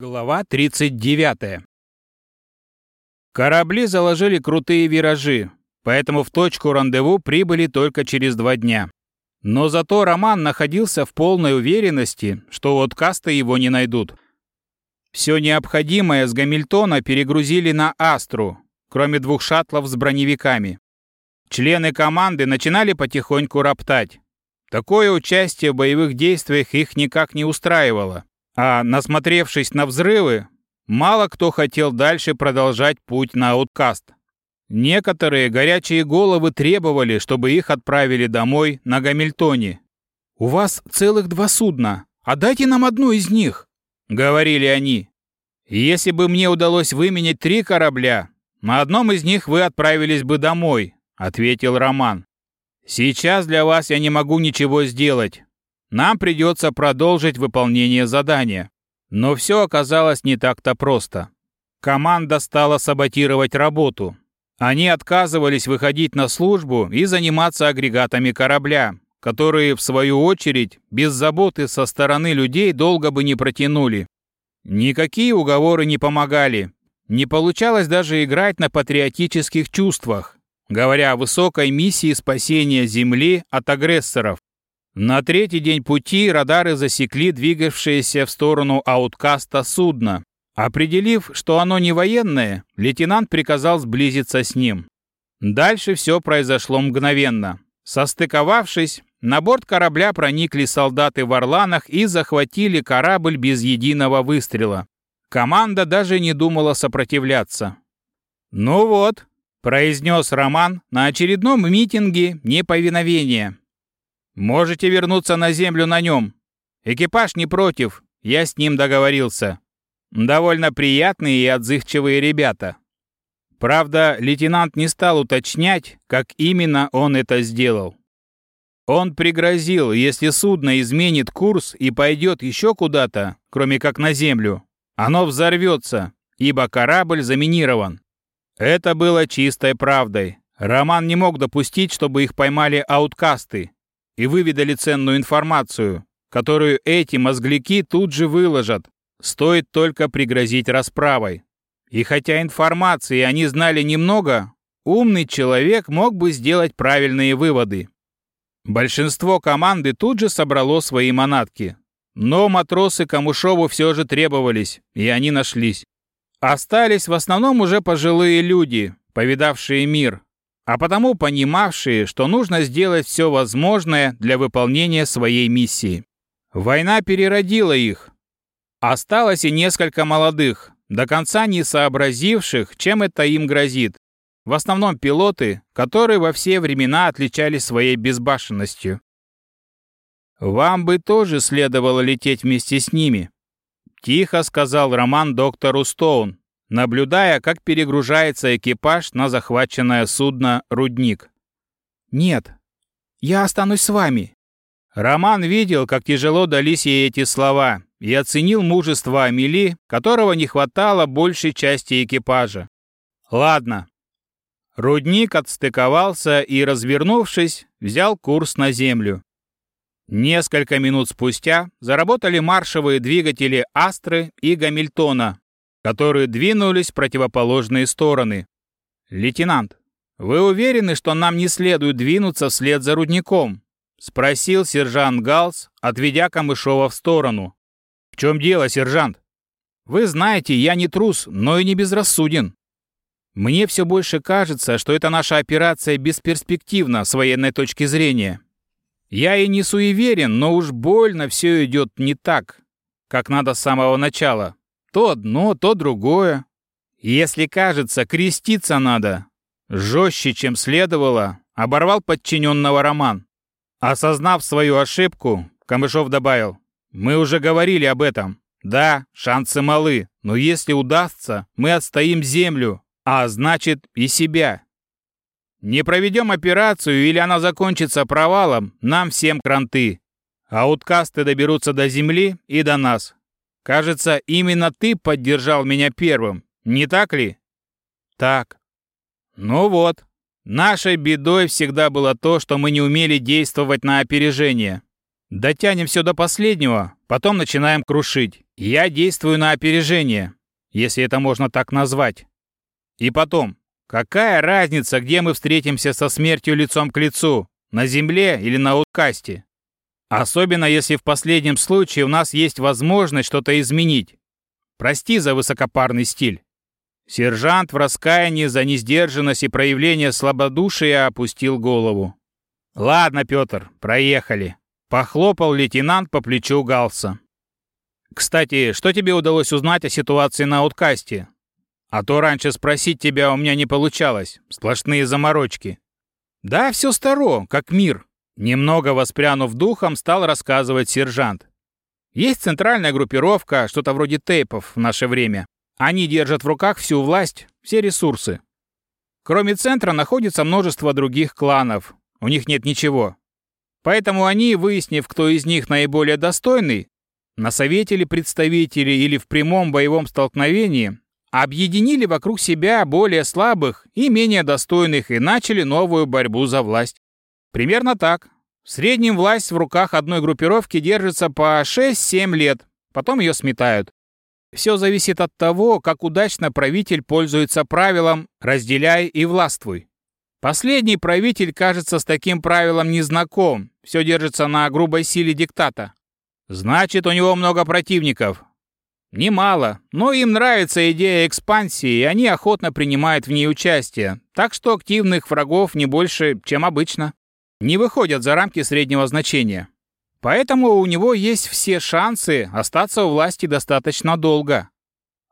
Глава 39. Корабли заложили крутые виражи, поэтому в точку рандеву прибыли только через два дня. Но зато Роман находился в полной уверенности, что от каста его не найдут. Все необходимое с Гамильтона перегрузили на Астру, кроме двух шаттлов с броневиками. Члены команды начинали потихоньку роптать. Такое участие в боевых действиях их никак не устраивало. А насмотревшись на взрывы, мало кто хотел дальше продолжать путь на ауткаст. Некоторые горячие головы требовали, чтобы их отправили домой на Гамильтоне. «У вас целых два судна, отдайте нам одно из них», — говорили они. «Если бы мне удалось выменять три корабля, на одном из них вы отправились бы домой», — ответил Роман. «Сейчас для вас я не могу ничего сделать. Нам придется продолжить выполнение задания. Но все оказалось не так-то просто. Команда стала саботировать работу. Они отказывались выходить на службу и заниматься агрегатами корабля, которые, в свою очередь, без заботы со стороны людей долго бы не протянули. Никакие уговоры не помогали. Не получалось даже играть на патриотических чувствах, говоря о высокой миссии спасения Земли от агрессоров. На третий день пути радары засекли двигавшееся в сторону ауткаста судно. Определив, что оно не военное, лейтенант приказал сблизиться с ним. Дальше все произошло мгновенно. Состыковавшись, на борт корабля проникли солдаты в орланах и захватили корабль без единого выстрела. Команда даже не думала сопротивляться. «Ну вот», — произнес Роман на очередном митинге неповиновения. Можете вернуться на землю на нем. Экипаж не против, я с ним договорился. Довольно приятные и отзывчивые ребята. Правда, лейтенант не стал уточнять, как именно он это сделал. Он пригрозил, если судно изменит курс и пойдет еще куда-то, кроме как на землю, оно взорвется, ибо корабль заминирован. Это было чистой правдой. Роман не мог допустить, чтобы их поймали ауткасты, и выведали ценную информацию, которую эти мозгляки тут же выложат, стоит только пригрозить расправой. И хотя информации они знали немного, умный человек мог бы сделать правильные выводы. Большинство команды тут же собрало свои манатки. Но матросы Камушову все же требовались, и они нашлись. Остались в основном уже пожилые люди, повидавшие мир, а потому понимавшие, что нужно сделать все возможное для выполнения своей миссии. Война переродила их. Осталось и несколько молодых, до конца не сообразивших, чем это им грозит. В основном пилоты, которые во все времена отличались своей безбашенностью. «Вам бы тоже следовало лететь вместе с ними», — тихо сказал Роман доктору Стоун, наблюдая, как перегружается экипаж на захваченное судно «Рудник». «Нет, я останусь с вами». Роман видел, как тяжело дались ей эти слова, и оценил мужество Амели, которого не хватало большей части экипажа. «Ладно». Рудник отстыковался и, развернувшись, взял курс на землю. Несколько минут спустя заработали маршевые двигатели «Астры» и «Гамильтона», которые двинулись в противоположные стороны. «Лейтенант, вы уверены, что нам не следует двинуться вслед за рудником?» — спросил сержант Галс, отведя Камышова в сторону. «В чем дело, сержант?» «Вы знаете, я не трус, но и не безрассуден. Мне все больше кажется, что эта наша операция бесперспективна с военной точки зрения. Я и не суеверен, но уж больно все идет не так, как надо с самого начала. То одно, то другое. Если кажется, креститься надо. Жестче, чем следовало, оборвал подчиненного Роман. Осознав свою ошибку, Камышов добавил, «Мы уже говорили об этом. Да, шансы малы, но если удастся, мы отстоим землю, а значит и себя. Не проведем операцию или она закончится провалом, нам всем кранты. Ауткасты доберутся до земли и до нас. Кажется, именно ты поддержал меня первым, не так ли? Так. Ну вот. Нашей бедой всегда было то, что мы не умели действовать на опережение. Дотянем все до последнего, Потом начинаем крушить. Я действую на опережение, если это можно так назвать. И потом, какая разница, где мы встретимся со смертью лицом к лицу? На земле или на уткасте? Особенно если в последнем случае у нас есть возможность что-то изменить. Прости за высокопарный стиль. Сержант в раскаянии за несдержанность и проявление слабодушия опустил голову. «Ладно, Петр, проехали», — похлопал лейтенант по плечу Галса. «Кстати, что тебе удалось узнать о ситуации на Ауткасте? А то раньше спросить тебя у меня не получалось. Сплошные заморочки». «Да, все старо, как мир», — немного воспрянув духом, стал рассказывать сержант. «Есть центральная группировка, что-то вроде тейпов в наше время. Они держат в руках всю власть, все ресурсы. Кроме центра находится множество других кланов. У них нет ничего. Поэтому они, выяснив, кто из них наиболее достойный, на совете ли представители или в прямом боевом столкновении, объединили вокруг себя более слабых и менее достойных и начали новую борьбу за власть. Примерно так. В среднем власть в руках одной группировки держится по 6-7 лет, потом ее сметают. Все зависит от того, как удачно правитель пользуется правилом «разделяй и властвуй». Последний правитель, кажется, с таким правилом не знаком, все держится на грубой силе диктата. Значит, у него много противников, Немало, но им нравится идея экспансии, и они охотно принимают в ней участие, так что активных врагов не больше, чем обычно. Не выходят за рамки среднего значения. Поэтому у него есть все шансы остаться у власти достаточно долго.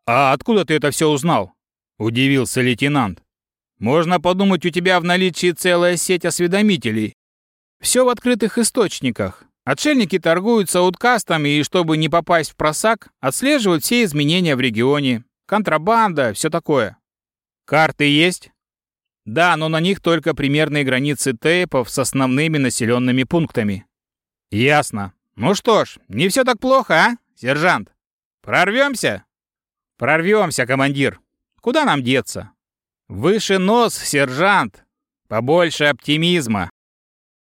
«А откуда ты это все узнал?» – удивился лейтенант. «Можно подумать, у тебя в наличии целая сеть осведомителей. Все в открытых источниках. Отшельники торгуются уткастами и, чтобы не попасть в просак, отслеживают все изменения в регионе. Контрабанда, все такое. Карты есть? Да, но на них только примерные границы тейпов с основными населенными пунктами. Ясно. Ну что ж, не все так плохо, а, сержант? Прорвемся? Прорвемся, командир. Куда нам деться? Выше нос, сержант. Побольше оптимизма.